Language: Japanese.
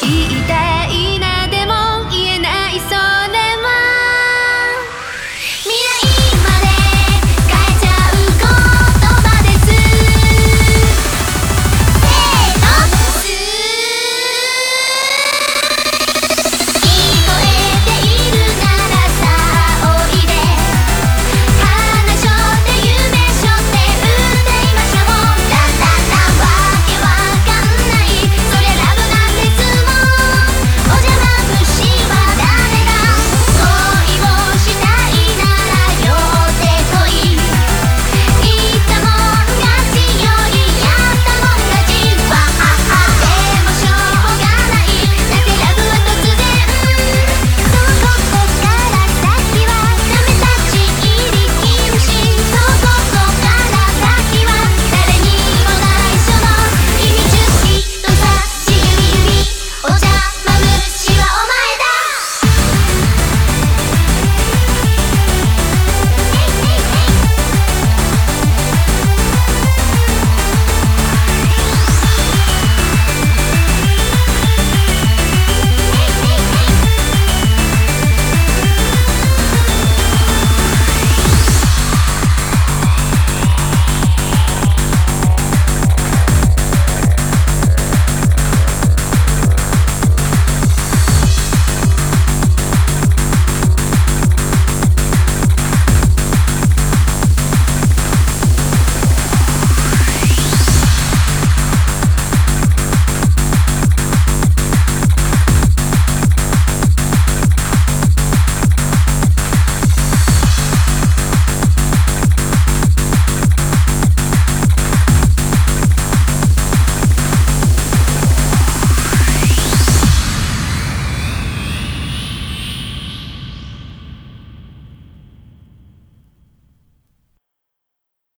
知り